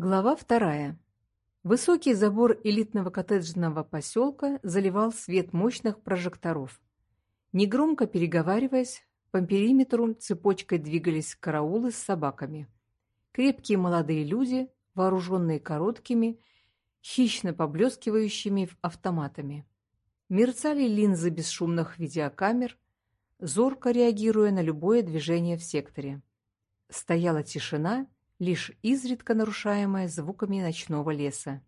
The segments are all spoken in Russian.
Глава вторая. Высокий забор элитного коттеджного поселка заливал свет мощных прожекторов. Негромко переговариваясь, по периметру цепочкой двигались караулы с собаками. Крепкие молодые люди, вооруженные короткими, хищно поблескивающими автоматами. Мерцали линзы бесшумных видеокамер, зорко реагируя на любое движение в секторе. Стояла тишина, лишь изредка нарушаемая звуками ночного леса.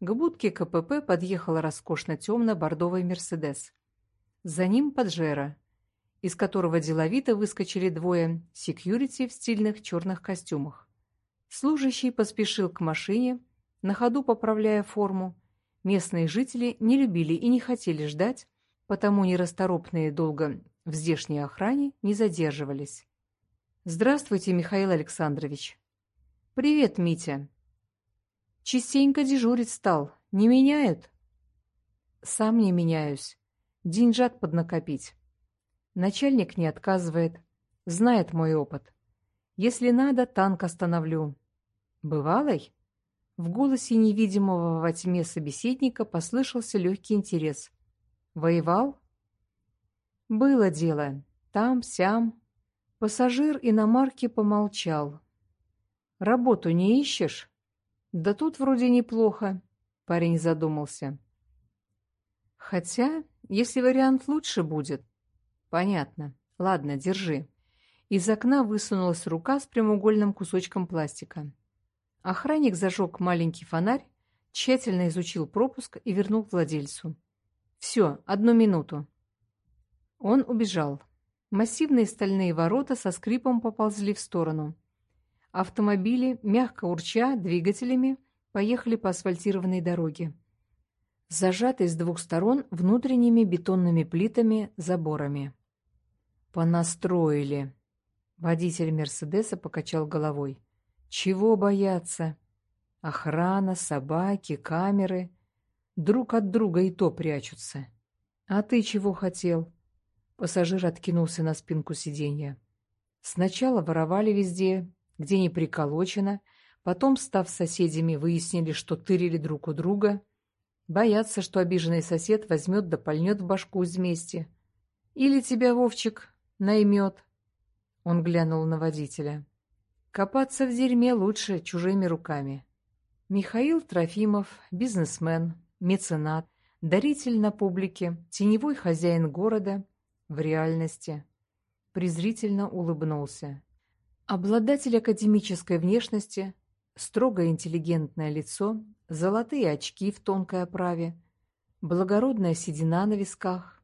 К будке КПП подъехал роскошно темно-бордовый «Мерседес». За ним Паджеро, из которого деловито выскочили двое секьюрити в стильных черных костюмах. Служащий поспешил к машине, на ходу поправляя форму. Местные жители не любили и не хотели ждать, потому нерасторопные долго в здешней охране не задерживались. «Здравствуйте, Михаил Александрович». «Привет, Митя». «Частенько дежурить стал. Не меняют?» «Сам не меняюсь. Деньжат поднакопить. Начальник не отказывает. Знает мой опыт. Если надо, танк остановлю. Бывалый?» В голосе невидимого во тьме собеседника послышался легкий интерес. «Воевал?» «Было дело. Там-сям». Пассажир иномарки помолчал. «Работу не ищешь?» «Да тут вроде неплохо», — парень задумался. «Хотя, если вариант лучше будет...» «Понятно. Ладно, держи». Из окна высунулась рука с прямоугольным кусочком пластика. Охранник зажег маленький фонарь, тщательно изучил пропуск и вернул владельцу. «Все, одну минуту». Он убежал. Массивные стальные ворота со скрипом поползли в сторону. Автомобили, мягко урча двигателями, поехали по асфальтированной дороге. Зажатый с двух сторон внутренними бетонными плитами заборами. «Понастроили!» Водитель «Мерседеса» покачал головой. Чего бояться? Охрана, собаки, камеры. Друг от друга и то прячутся. А ты чего хотел? Пассажир откинулся на спинку сиденья. Сначала воровали везде, где не приколочено, потом, став соседями, выяснили, что тырили друг у друга. Боятся, что обиженный сосед возьмет да пальнет в башку из мести. Или тебя, Вовчик, наймет. Он глянул на водителя. Копаться в дерьме лучше чужими руками. Михаил Трофимов, бизнесмен, меценат, даритель на публике, теневой хозяин города, в реальности. Презрительно улыбнулся. Обладатель академической внешности, строгое интеллигентное лицо, золотые очки в тонкой оправе, благородная седина на висках.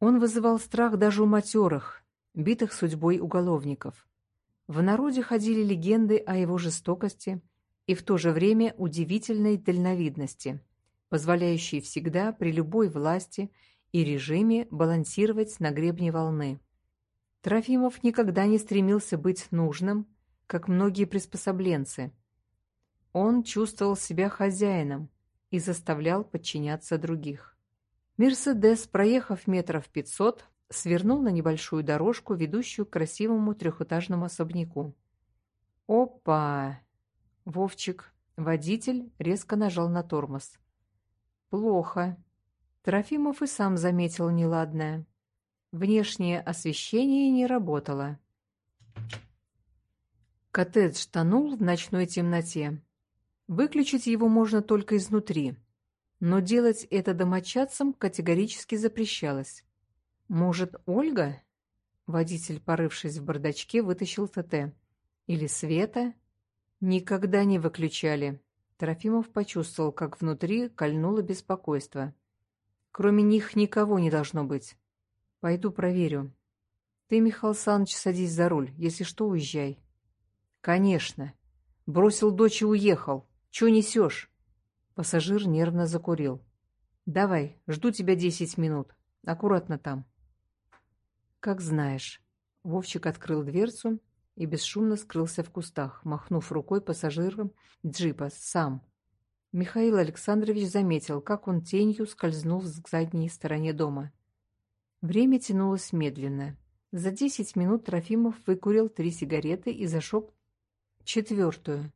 Он вызывал страх даже у матерых, битых судьбой уголовников. В народе ходили легенды о его жестокости и в то же время удивительной дальновидности, позволяющей всегда при любой власти и режиме балансировать на гребне волны. Трофимов никогда не стремился быть нужным, как многие приспособленцы. Он чувствовал себя хозяином и заставлял подчиняться других. «Мерседес», проехав метров пятьсот, свернул на небольшую дорожку, ведущую к красивому трехэтажному особняку. «Опа!» Вовчик, водитель, резко нажал на тормоз. «Плохо». Трофимов и сам заметил неладное. Внешнее освещение не работало. Коттедж тонул в ночной темноте. Выключить его можно только изнутри, но делать это домочадцам категорически запрещалось. «Может, Ольга?» Водитель, порывшись в бардачке, вытащил ТТ. «Или Света?» «Никогда не выключали». Трофимов почувствовал, как внутри кольнуло беспокойство. «Кроме них никого не должно быть. Пойду проверю. Ты, Михаил Саныч, садись за руль. Если что, уезжай». «Конечно. Бросил дочь и уехал. Чего несешь?» Пассажир нервно закурил. «Давай, жду тебя десять минут. Аккуратно там». «Как знаешь». Вовчик открыл дверцу и бесшумно скрылся в кустах, махнув рукой пассажирам джипа сам. Михаил Александрович заметил, как он тенью скользнул к задней стороне дома. Время тянулось медленно. За десять минут Трофимов выкурил три сигареты и зашел четвертую.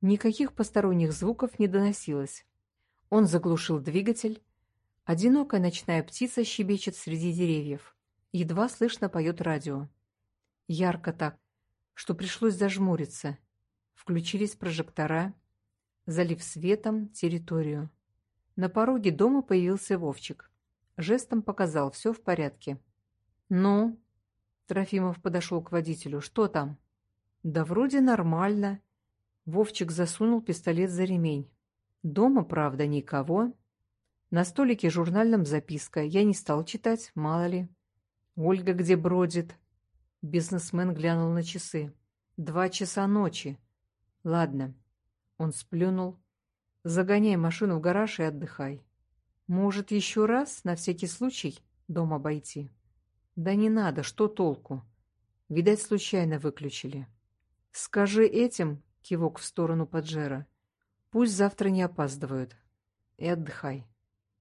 Никаких посторонних звуков не доносилось. Он заглушил двигатель. Одинокая ночная птица щебечет среди деревьев. Едва слышно поет радио. Ярко так, что пришлось зажмуриться. Включились прожектора, залив светом территорию. На пороге дома появился Вовчик. Жестом показал, все в порядке. «Ну?» Трофимов подошел к водителю. «Что там?» «Да вроде нормально». Вовчик засунул пистолет за ремень. Дома, правда, никого. На столике журнальном записка. Я не стал читать, мало ли. Ольга где бродит? Бизнесмен глянул на часы. Два часа ночи. Ладно. Он сплюнул. Загоняй машину в гараж и отдыхай. Может, еще раз, на всякий случай, дом обойти? Да не надо, что толку? Видать, случайно выключили. Скажи этим, кивок в сторону Паджера, пусть завтра не опаздывают. И отдыхай.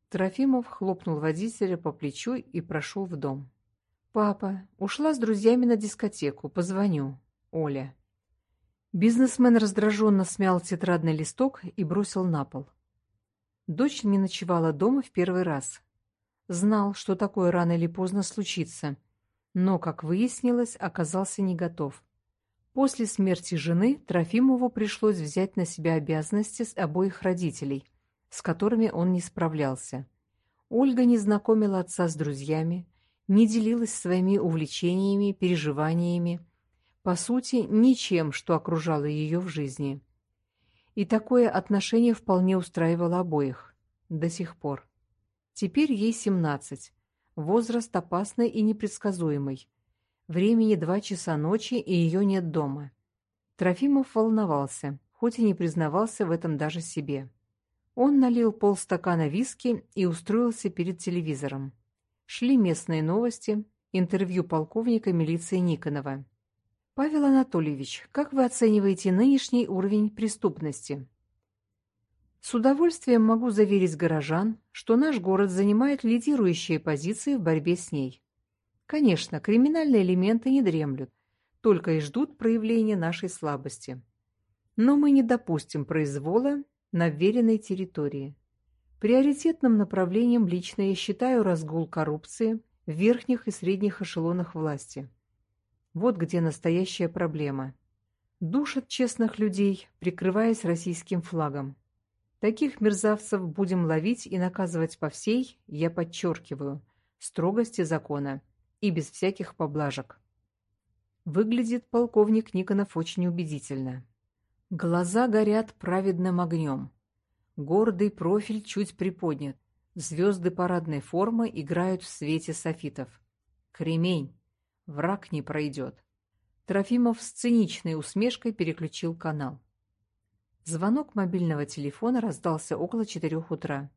Трофимов хлопнул водителя по плечу и прошел в дом. «Папа, ушла с друзьями на дискотеку. Позвоню. Оля». Бизнесмен раздраженно смял тетрадный листок и бросил на пол. Дочь не ночевала дома в первый раз. Знал, что такое рано или поздно случится, но, как выяснилось, оказался не готов. После смерти жены Трофимову пришлось взять на себя обязанности с обоих родителей, с которыми он не справлялся. Ольга не знакомила отца с друзьями, не делилась своими увлечениями, переживаниями, по сути, ничем, что окружало ее в жизни. И такое отношение вполне устраивало обоих. До сих пор. Теперь ей семнадцать. Возраст опасный и непредсказуемый. Времени два часа ночи, и ее нет дома. Трофимов волновался, хоть и не признавался в этом даже себе. Он налил полстакана виски и устроился перед телевизором. Шли местные новости, интервью полковника милиции Никонова. «Павел Анатольевич, как вы оцениваете нынешний уровень преступности?» С удовольствием могу заверить горожан, что наш город занимает лидирующие позиции в борьбе с ней. Конечно, криминальные элементы не дремлют, только и ждут проявления нашей слабости. Но мы не допустим произвола на вверенной территории. Приоритетным направлением лично я считаю разгул коррупции в верхних и средних эшелонах власти. Вот где настоящая проблема. Душат честных людей, прикрываясь российским флагом. Таких мерзавцев будем ловить и наказывать по всей, я подчеркиваю, строгости закона и без всяких поблажек. Выглядит полковник Никонов очень убедительно. Глаза горят праведным огнем. Гордый профиль чуть приподнят. Звезды парадной формы играют в свете софитов. Кремень. Враг не пройдет. Трофимов с циничной усмешкой переключил канал. Звонок мобильного телефона раздался около четырех утра,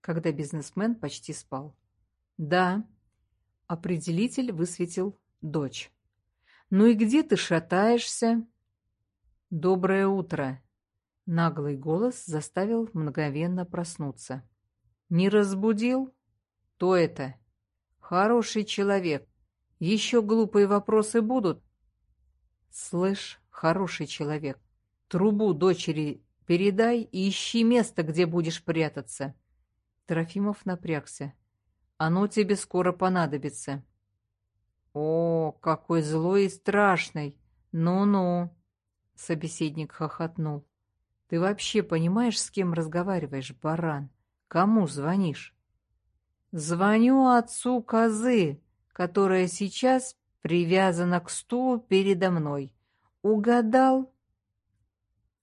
когда бизнесмен почти спал. «Да». Определитель высветил «дочь». «Ну и где ты шатаешься?» «Доброе утро», Наглый голос заставил мгновенно проснуться. «Не разбудил? То это. Хороший человек. Еще глупые вопросы будут?» «Слышь, хороший человек, трубу дочери передай и ищи место, где будешь прятаться». Трофимов напрягся. «Оно тебе скоро понадобится». «О, какой злой и страшный! Ну-ну!» Собеседник хохотнул. Ты вообще понимаешь, с кем разговариваешь, баран? Кому звонишь? Звоню отцу козы, которая сейчас привязана к стулу передо мной. Угадал?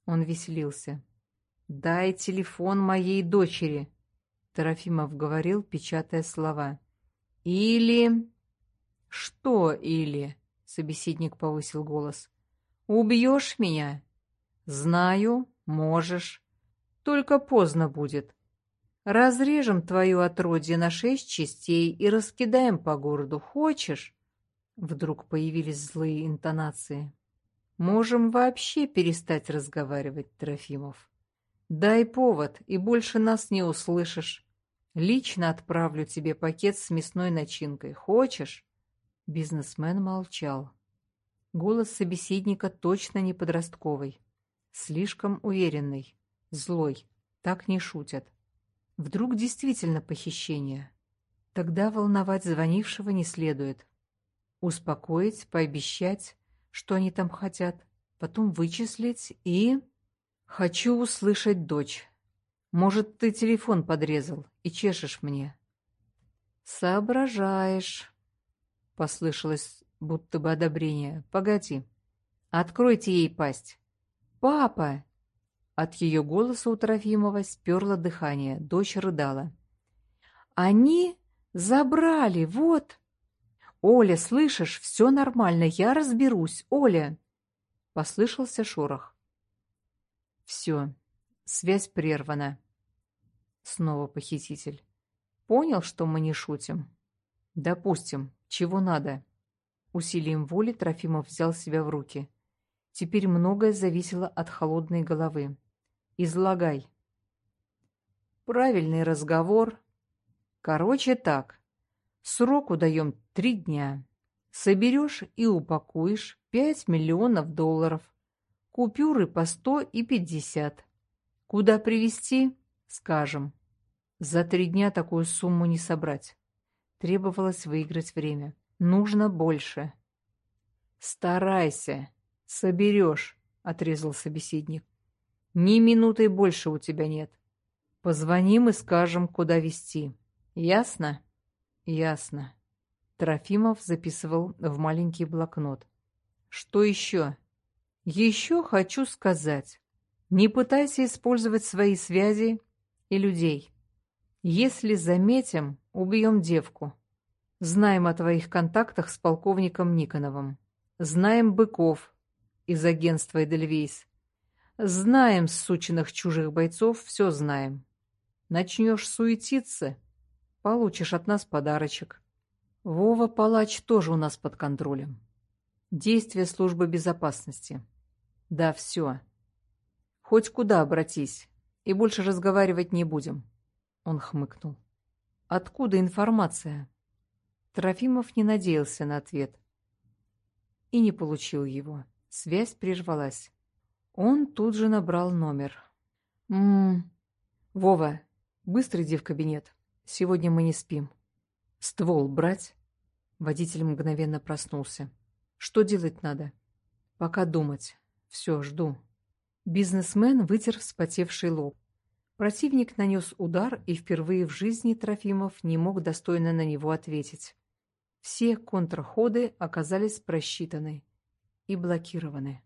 Он веселился. «Дай телефон моей дочери», — Трофимов говорил, печатая слова. «Или...» «Что или?» — собеседник повысил голос. «Убьешь меня?» «Знаю, Можешь. Только поздно будет. Разрежем твою отродье на шесть частей и раскидаем по городу. Хочешь? Вдруг появились злые интонации. Можем вообще перестать разговаривать, Трофимов. Дай повод, и больше нас не услышишь. Лично отправлю тебе пакет с мясной начинкой. Хочешь? Бизнесмен молчал. Голос собеседника точно не подростковый. Слишком уверенный, злой. Так не шутят. Вдруг действительно похищение. Тогда волновать звонившего не следует. Успокоить, пообещать, что они там хотят, потом вычислить и... Хочу услышать дочь. Может, ты телефон подрезал и чешешь мне? Соображаешь, — послышалось будто бы одобрение. Погоди. Откройте ей пасть. Папа! От ее голоса у Трофимова сперло дыхание. Дочь рыдала. Они забрали, вот. Оля, слышишь, все нормально, я разберусь. Оля! Послышался шорох. Все, связь прервана. Снова похититель. Понял, что мы не шутим? Допустим, чего надо? Усилием воли Трофимов взял себя в руки. Теперь многое зависело от холодной головы. Излагай. Правильный разговор. Короче так. Сроку даем три дня. Соберешь и упакуешь пять миллионов долларов. Купюры по сто и пятьдесят. Куда привезти? Скажем. За три дня такую сумму не собрать. Требовалось выиграть время. Нужно больше. Старайся. Соберешь, отрезал собеседник. Ни минуты больше у тебя нет. Позвоним и скажем, куда везти. Ясно? Ясно. Трофимов записывал в маленький блокнот. Что еще? Еще хочу сказать. Не пытайся использовать свои связи и людей. Если заметим, убьем девку. Знаем о твоих контактах с полковником Никоновым. Знаем быков из агентства Эдельвейс. Знаем сученных чужих бойцов, все знаем. Начнешь суетиться, получишь от нас подарочек. Вова Палач тоже у нас под контролем. Действия службы безопасности. Да, все. Хоть куда обратись, и больше разговаривать не будем. Он хмыкнул. Откуда информация? Трофимов не надеялся на ответ. И не получил его. Связь прервалась. Он тут же набрал номер. «М-м... Вова, быстро иди в кабинет. Сегодня мы не спим. Ствол брать?» Водитель мгновенно проснулся. «Что делать надо?» «Пока думать. Все, жду». Бизнесмен вытер вспотевший лоб. Противник нанес удар, и впервые в жизни Трофимов не мог достойно на него ответить. Все контрходы оказались просчитаны и блокированы.